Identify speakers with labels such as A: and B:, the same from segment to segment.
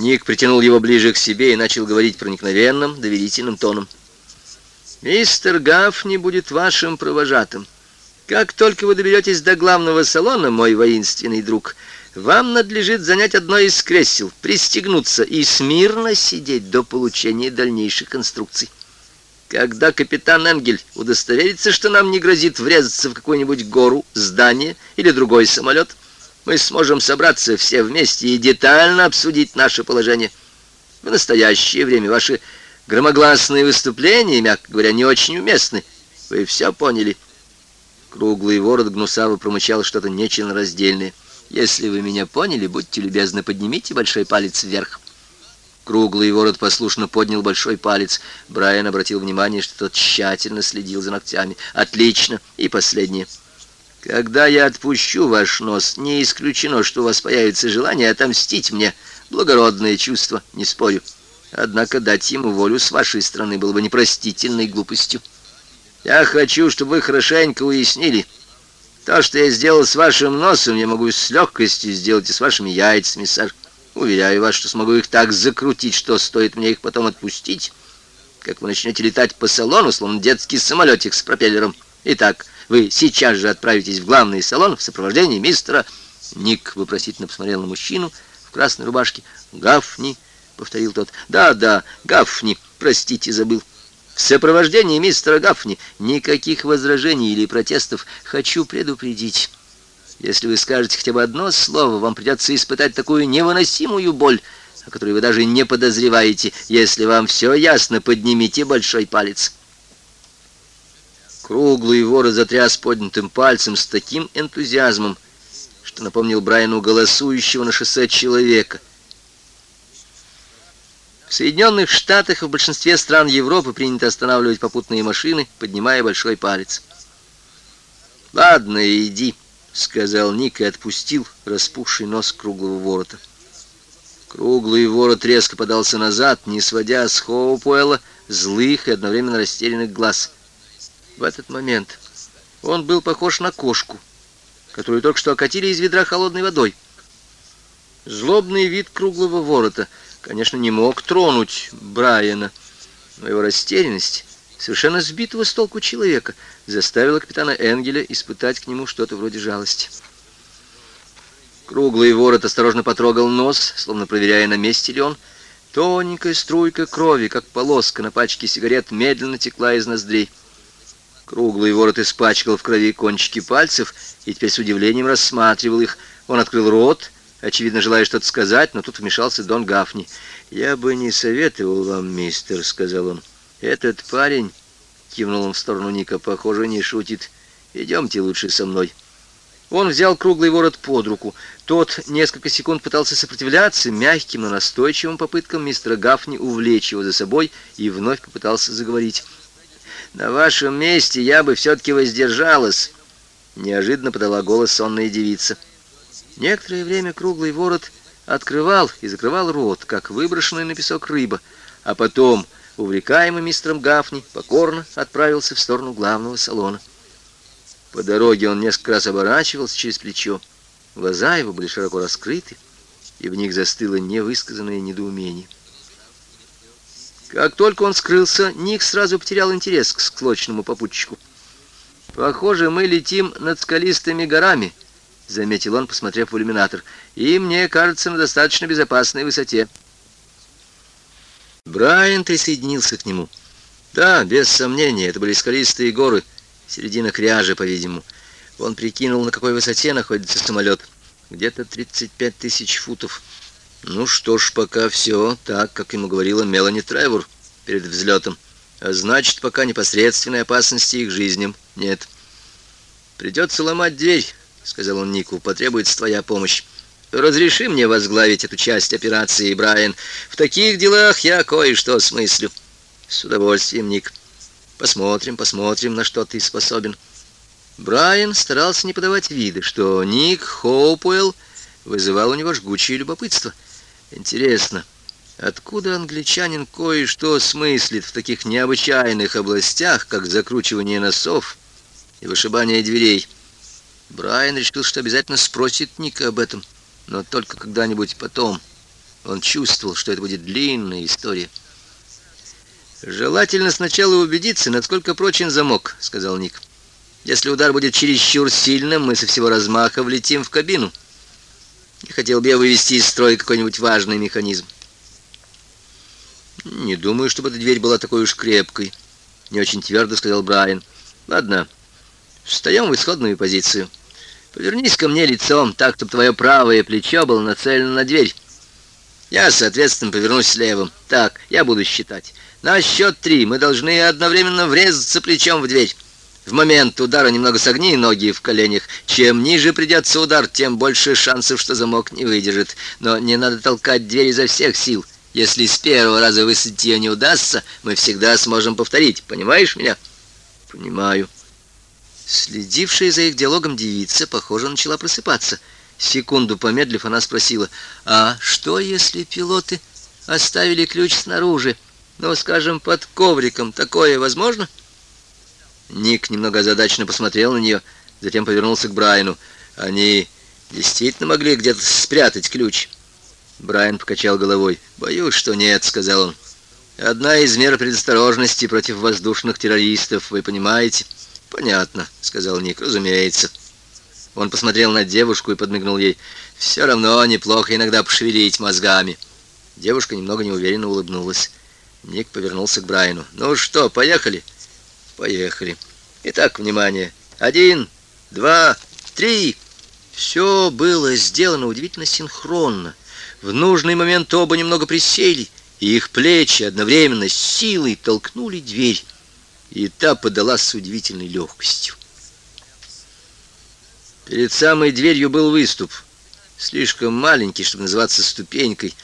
A: Ник притянул его ближе к себе и начал говорить проникновенным, доверительным тоном. «Мистер Гафни будет вашим провожатым. Как только вы доберетесь до главного салона, мой воинственный друг, вам надлежит занять одно из кресел, пристегнуться и смирно сидеть до получения дальнейших инструкций. Когда капитан Энгель удостоверится, что нам не грозит врезаться в какую-нибудь гору, здание или другой самолет, мы сможем собраться все вместе и детально обсудить наше положение. В настоящее время ваши громогласные выступления, мягко говоря, не очень уместны. Вы все поняли?» Круглый ворот гнусаво промычал что-то нечленораздельное. «Если вы меня поняли, будьте любезны, поднимите большой палец вверх». Круглый ворот послушно поднял большой палец. Брайан обратил внимание, что тот тщательно следил за ногтями. «Отлично! И последнее. Когда я отпущу ваш нос, не исключено, что у вас появится желание отомстить мне. Благородное чувство, не спорю. Однако дать ему волю с вашей стороны было бы непростительной глупостью». Я хочу, чтобы вы хорошенько уяснили. То, что я сделал с вашим носом, я могу с легкостью сделать и с вашими яйцами, сэр. Уверяю вас, что смогу их так закрутить, что стоит мне их потом отпустить, как вы начнете летать по салону, словно детский самолетик с пропеллером. Итак, вы сейчас же отправитесь в главный салон в сопровождении мистера... Ник вопросительно посмотрел на мужчину в красной рубашке. «Гафни», — повторил тот. «Да, да, Гафни, простите, забыл». В сопровождении мистера Гафни никаких возражений или протестов хочу предупредить. Если вы скажете хотя бы одно слово, вам придется испытать такую невыносимую боль, о которой вы даже не подозреваете. Если вам все ясно, поднимите большой палец. Круглый ворот затряс поднятым пальцем с таким энтузиазмом, что напомнил Брайану голосующего на шоссе человека — в Соединенных Штатах и в большинстве стран Европы принято останавливать попутные машины, поднимая большой палец. «Ладно, иди», — сказал Ник и отпустил распухший нос круглого ворота. Круглый ворот резко подался назад, не сводя с Хоупуэлла злых и одновременно растерянных глаз. В этот момент он был похож на кошку, которую только что окатили из ведра холодной водой. Злобный вид круглого ворота — конечно, не мог тронуть Брайана, но его растерянность, совершенно сбитого с толку человека, заставила капитана Энгеля испытать к нему что-то вроде жалости. Круглый ворот осторожно потрогал нос, словно проверяя, на месте ли он. Тоненькая струйка крови, как полоска на пачке сигарет, медленно текла из ноздрей. Круглый ворот испачкал в крови кончики пальцев и теперь с удивлением рассматривал их. Он открыл рот очевидно, желая что-то сказать, но тут вмешался Дон Гафни. «Я бы не советовал вам, мистер», — сказал он. «Этот парень...» — кивнул он в сторону Ника. «Похоже, не шутит. Идемте лучше со мной». Он взял круглый ворот под руку. Тот несколько секунд пытался сопротивляться мягким, но настойчивым попыткам мистера Гафни увлечь его за собой и вновь попытался заговорить. «На вашем месте я бы все-таки воздержалась», — неожиданно подала голос сонная девица. Некоторое время круглый ворот открывал и закрывал рот, как выброшенная на песок рыба, а потом, увлекаемый мистером Гафни, покорно отправился в сторону главного салона. По дороге он несколько раз оборачивался через плечо. Глаза его были широко раскрыты, и в них застыло невысказанное недоумение. Как только он скрылся, Ник сразу потерял интерес к склочному попутчику. «Похоже, мы летим над скалистыми горами», заметил он, посмотрев в иллюминатор. «И мне кажется, на достаточно безопасной высоте». Брайан присоединился к нему. Да, без сомнения, это были скалистые горы, середина кряжа, по-видимому. Он прикинул, на какой высоте находится самолет. Где-то 35 тысяч футов. Ну что ж, пока все так, как ему говорила Мелани Тревор перед взлетом. А значит, пока непосредственной опасности их жизням нет. Придется ломать дверь, — сказал он Нику, — потребуется твоя помощь. Разреши мне возглавить эту часть операции, Брайан. В таких делах я кое-что смыслю. С удовольствием, Ник. Посмотрим, посмотрим, на что ты способен. Брайан старался не подавать вида, что Ник Хоупуэлл вызывал у него жгучее любопытство. Интересно, откуда англичанин кое-что смыслит в таких необычайных областях, как закручивание носов и вышибание дверей? Брайан решил, что обязательно спросит Ника об этом, но только когда-нибудь потом. Он чувствовал, что это будет длинная история. «Желательно сначала убедиться, насколько прочен замок», — сказал Ник. «Если удар будет чересчур сильным, мы со всего размаха влетим в кабину. Не хотел бы я вывести из строя какой-нибудь важный механизм». «Не думаю, чтобы эта дверь была такой уж крепкой», — не очень твердо сказал Брайан. «Ладно, встаем в исходную позицию. Повернись ко мне лицом, так, чтобы твое правое плечо было нацелено на дверь. Я, соответственно, повернусь левым. Так, я буду считать. На счет три мы должны одновременно врезаться плечом в дверь. В момент удара немного согни ноги в коленях. Чем ниже придется удар, тем больше шансов, что замок не выдержит. Но не надо толкать дверь изо всех сил. Если с первого раза высадить ее не удастся, мы всегда сможем повторить. Понимаешь меня? Понимаю. Следившая за их диалогом девица, похоже, начала просыпаться. Секунду помедлив, она спросила, «А что, если пилоты оставили ключ снаружи? Ну, скажем, под ковриком. Такое возможно?» Ник немного озадаченно посмотрел на нее, затем повернулся к Брайану. «Они действительно могли где-то спрятать ключ?» Брайан покачал головой. «Боюсь, что нет», — сказал он. «Одна из мер предосторожности против воздушных террористов, вы понимаете?» «Понятно», — сказал Ник, — «разумеется». Он посмотрел на девушку и подмигнул ей. «Все равно неплохо иногда пошевелить мозгами». Девушка немного неуверенно улыбнулась. Ник повернулся к Брайану. «Ну что, поехали?» «Поехали. Итак, внимание. Один, два, три». Все было сделано удивительно синхронно. В нужный момент оба немного присели, и их плечи одновременно с силой толкнули дверь, и та подалась с удивительной легкостью. Перед самой дверью был выступ, слишком маленький, чтобы называться ступенькой,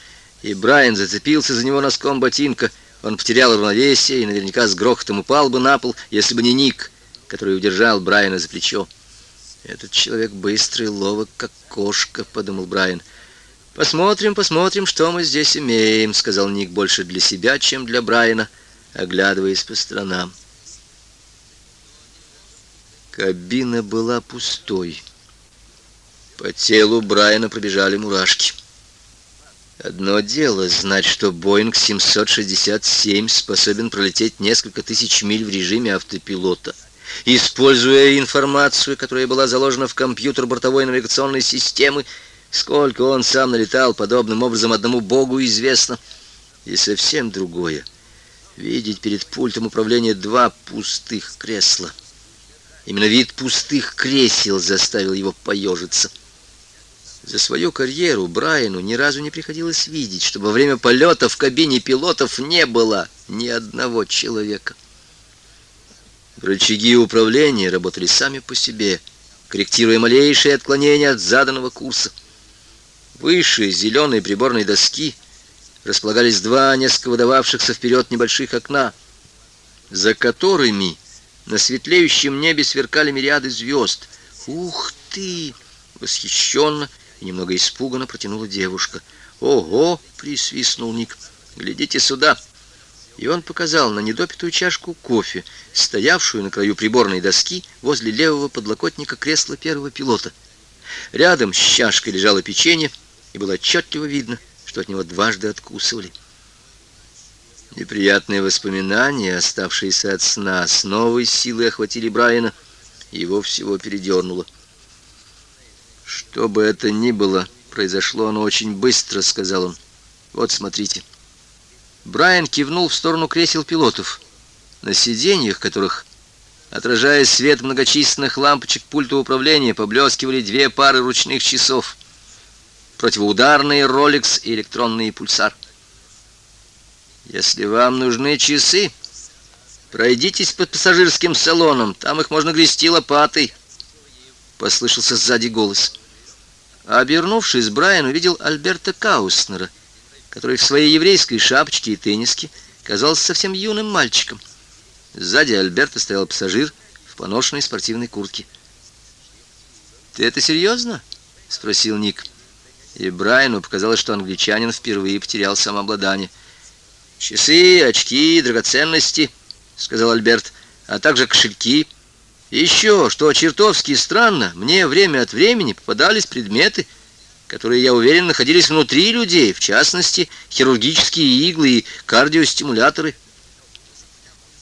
A: и Брайан зацепился за него носком ботинка. Он потерял равновесие и наверняка с грохотом упал бы на пол, если бы не Ник, который удержал Брайана за плечо. «Этот человек быстрый, ловок, как кошка», — подумал Брайан. «Посмотрим, посмотрим, что мы здесь имеем», — сказал Ник больше для себя, чем для Брайана, оглядываясь по сторонам. Кабина была пустой. По телу Брайана пробежали мурашки. Одно дело знать, что Боинг 767 способен пролететь несколько тысяч миль в режиме автопилота, используя информацию, которая была заложена в компьютер бортовой навигационной системы, Сколько он сам налетал подобным образом одному Богу известно. И совсем другое. Видеть перед пультом управления два пустых кресла. Именно вид пустых кресел заставил его поежиться. За свою карьеру Брайану ни разу не приходилось видеть, чтобы во время полета в кабине пилотов не было ни одного человека. Рычаги управления работали сами по себе, корректируя малейшие отклонения от заданного курса. Выше зеленой приборной доски располагались два несколько выдававшихся вперед небольших окна, за которыми на светлеющем небе сверкали мириады звезд. «Ух ты!» — восхищенно и немного испуганно протянула девушка. «Ого!» — присвистнул Ник. «Глядите сюда!» И он показал на недопитую чашку кофе, стоявшую на краю приборной доски возле левого подлокотника кресла первого пилота. Рядом с чашкой лежало печенье, и было отчетливо видно, что от него дважды откусывали. Неприятные воспоминания, оставшиеся от сна, с новой силой охватили Брайана, его всего передернуло. «Что бы это ни было, произошло оно очень быстро», — сказал он. «Вот, смотрите». Брайан кивнул в сторону кресел пилотов, на сиденьях которых, отражая свет многочисленных лампочек пульта управления, поблескивали две пары ручных часов — противоударные Rolex и электронный пульсар. Если вам нужны часы, пройдитесь под пассажирским салоном, там их можно грести лопатой. Послышался сзади голос. обернувшись, Брайан увидел Альберта Кауснера, который в своей еврейской шапочке и тенниске казался совсем юным мальчиком. Сзади Альберта стоял пассажир в поношенной спортивной куртке. «Ты это серьезно?» — спросил Ник. И Брайану показалось, что англичанин впервые потерял самообладание. «Часы, очки, драгоценности», — сказал Альберт, — «а также кошельки. Еще, что чертовски странно, мне время от времени попадались предметы, которые, я уверен, находились внутри людей, в частности, хирургические иглы и кардиостимуляторы –